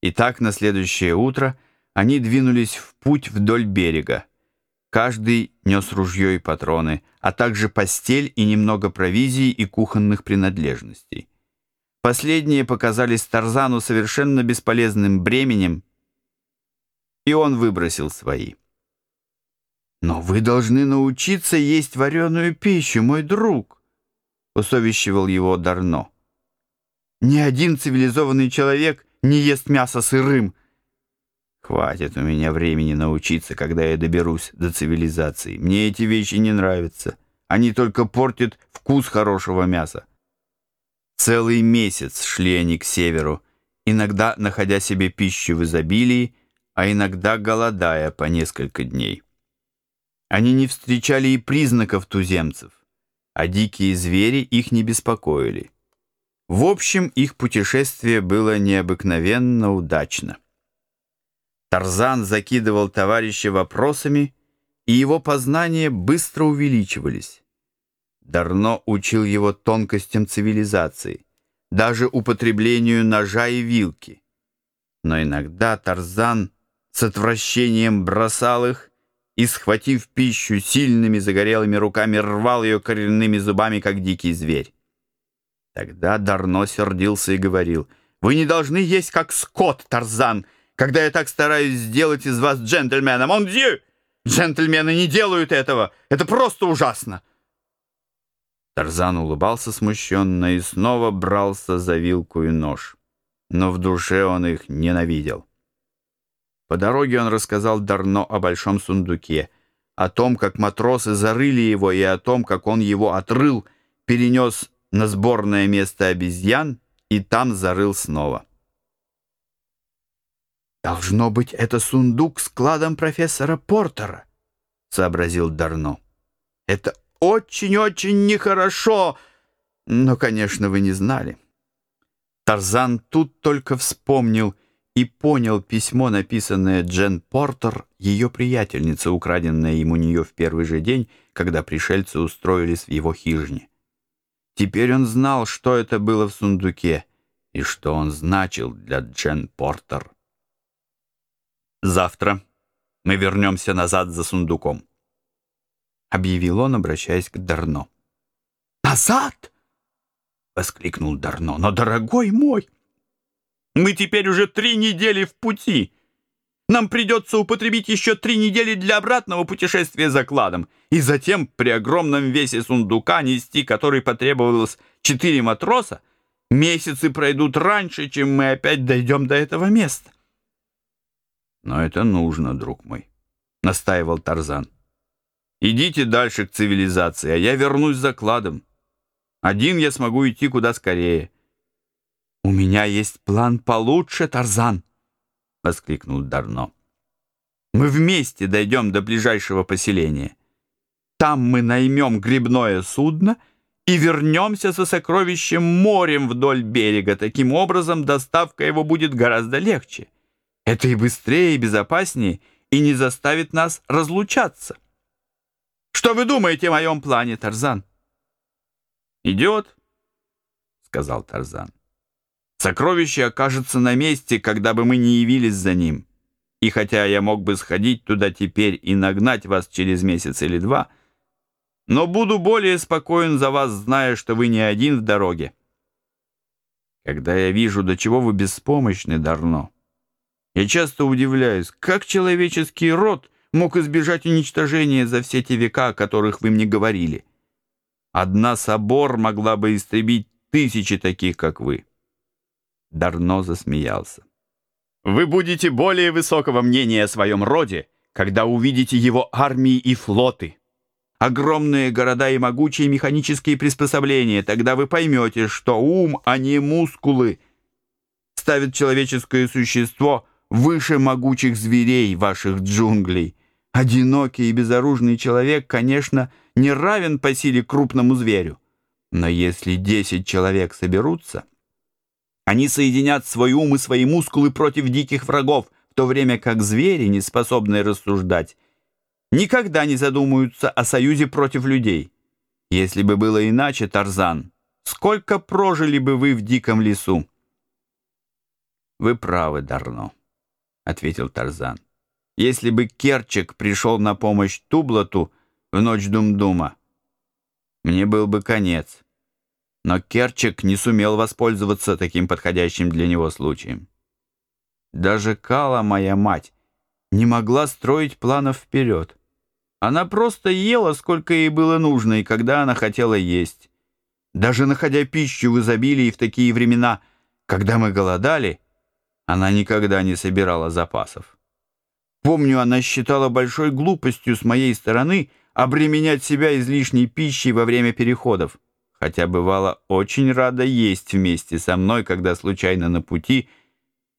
И так на следующее утро они двинулись в путь вдоль берега. Каждый нес ружье и патроны, а также постель и немного провизии и кухонных принадлежностей. Последние показались Тарзану совершенно бесполезным бременем, и он выбросил свои. «Но вы должны научиться есть вареную пищу, мой друг», — усовещивал его Дарно. «Ни один цивилизованный человек не ест мясо сырым». «Хватит у меня времени научиться, когда я доберусь до цивилизации. Мне эти вещи не нравятся. Они только портят вкус хорошего мяса». Целый месяц шли они к северу, иногда находя себе пищу в изобилии, а иногда голодая по несколько дней. Они не встречали и признаков туземцев, а дикие звери их не беспокоили. В общем, их путешествие было необыкновенно удачно. Тарзан закидывал товарища вопросами, и его познания быстро увеличивались. Дарно учил его тонкостям цивилизации, даже употреблению ножа и вилки. Но иногда Тарзан с отвращением бросал их и, схватив пищу сильными загорелыми руками, рвал ее коренными зубами, как дикий зверь. Тогда Дарно сердился и говорил, «Вы не должны есть, как скот, Тарзан, когда я так стараюсь сделать из вас джентльмена. Мондью! Джентльмены не делают этого! Это просто ужасно!» Тарзан улыбался смущенно и снова брался за вилку и нож. Но в душе он их ненавидел. По дороге он рассказал Дарно о большом сундуке, о том, как матросы зарыли его, и о том, как он его отрыл, перенес на сборное место обезьян и там зарыл снова. «Должно быть, это сундук с кладом профессора Портера», — сообразил Дарно. «Это очень-очень нехорошо, но, конечно, вы не знали». Тарзан тут только вспомнил — и понял письмо, написанное Джен Портер, ее приятельнице, украденное ему нее в первый же день, когда пришельцы устроились в его хижине. Теперь он знал, что это было в сундуке и что он значил для Джен Портер. «Завтра мы вернемся назад за сундуком», — объявил он, обращаясь к Дарно. «Назад?» — воскликнул Дарно. «Но, дорогой мой!» Мы теперь уже три недели в пути. Нам придется употребить еще три недели для обратного путешествия за кладом, и затем при огромном весе сундука, нести который потребовалось четыре матроса, месяцы пройдут раньше, чем мы опять дойдем до этого места. Но это нужно, друг мой, — настаивал Тарзан. Идите дальше к цивилизации, а я вернусь за кладом. Один я смогу идти куда скорее. «У меня есть план получше, Тарзан!» — воскликнул Дарно. «Мы вместе дойдем до ближайшего поселения. Там мы наймем грибное судно и вернемся со сокровищем морем вдоль берега. Таким образом, доставка его будет гораздо легче. Это и быстрее, и безопаснее, и не заставит нас разлучаться. Что вы думаете о моем плане, Тарзан?» «Идет», — сказал Тарзан. Сокровище окажется на месте, когда бы мы не явились за ним. И хотя я мог бы сходить туда теперь и нагнать вас через месяц или два, но буду более спокоен за вас, зная, что вы не один в дороге. Когда я вижу, до чего вы беспомощны, Дарно, я часто удивляюсь, как человеческий род мог избежать уничтожения за все те века, о которых вы мне говорили. Одна собор могла бы истребить тысячи таких, как вы. Дарно засмеялся. «Вы будете более высокого мнения о своем роде, когда увидите его армии и флоты. Огромные города и могучие механические приспособления. Тогда вы поймете, что ум, а не мускулы, ставит человеческое существо выше могучих зверей ваших джунглей. Одинокий и безоружный человек, конечно, не равен по силе крупному зверю. Но если десять человек соберутся, они соединят свой ум и свои мускулы против диких врагов, в то время как звери, не способные рассуждать, никогда не задумаются о союзе против людей. Если бы было иначе, Тарзан, сколько прожили бы вы в диком лесу? «Вы правы, Дарно», — ответил Тарзан. «Если бы Керчик пришел на помощь Тублату в ночь Думдума, мне был бы конец. Но Керчик не сумел воспользоваться таким подходящим для него случаем. Даже Кала, моя мать, не могла строить планов вперед. Она просто ела, сколько ей было нужно, и когда она хотела есть. Даже находя пищу в изобилии в такие времена, когда мы голодали, она никогда не собирала запасов. Помню, она считала большой глупостью с моей стороны обременять себя излишней пищей во время переходов, хотя бывала очень рада есть вместе со мной, когда случайно на пути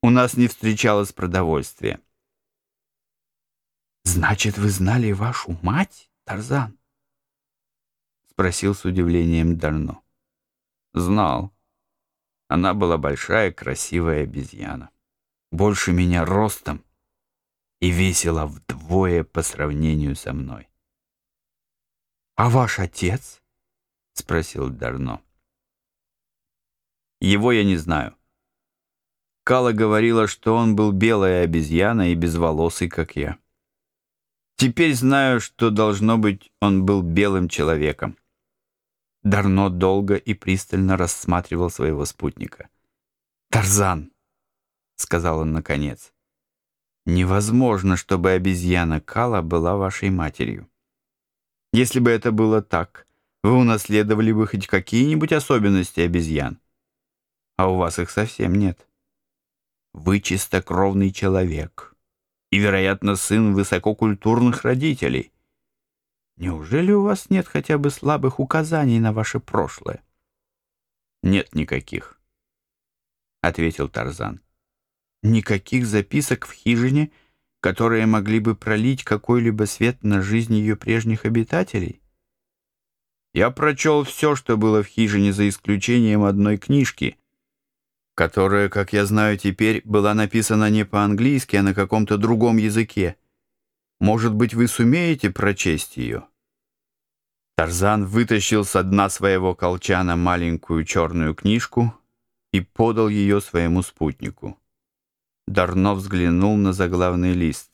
у нас не встречалось продовольствия. «Значит, вы знали вашу мать, Тарзан?» — спросил с удивлением Дарно. «Знал. Она была большая, красивая обезьяна. Больше меня ростом и весила вдвое по сравнению со мной. «А ваш отец?» — спросил Дарно. «Его я не знаю. Кала говорила, что он был белая обезьяна и безволосый, как я. Теперь знаю, что, должно быть, он был белым человеком. Дарно долго и пристально рассматривал своего спутника. «Тарзан!» — сказал он наконец. «Невозможно, чтобы обезьяна Кала была вашей матерью. Если бы это было так, вы унаследовали бы хоть какие-нибудь особенности обезьян. А у вас их совсем нет. Вы чистокровный человек» и, вероятно, сын высококультурных родителей. Неужели у вас нет хотя бы слабых указаний на ваше прошлое? Нет никаких, — ответил Тарзан. Никаких записок в хижине, которые могли бы пролить какой-либо свет на жизнь ее прежних обитателей? Я прочел все, что было в хижине, за исключением одной книжки — которая, как я знаю теперь, была написана не по-английски, а на каком-то другом языке. Может быть, вы сумеете прочесть ее?» Тарзан вытащил со дна своего колчана маленькую черную книжку и подал ее своему спутнику. Дарно взглянул на заглавный лист.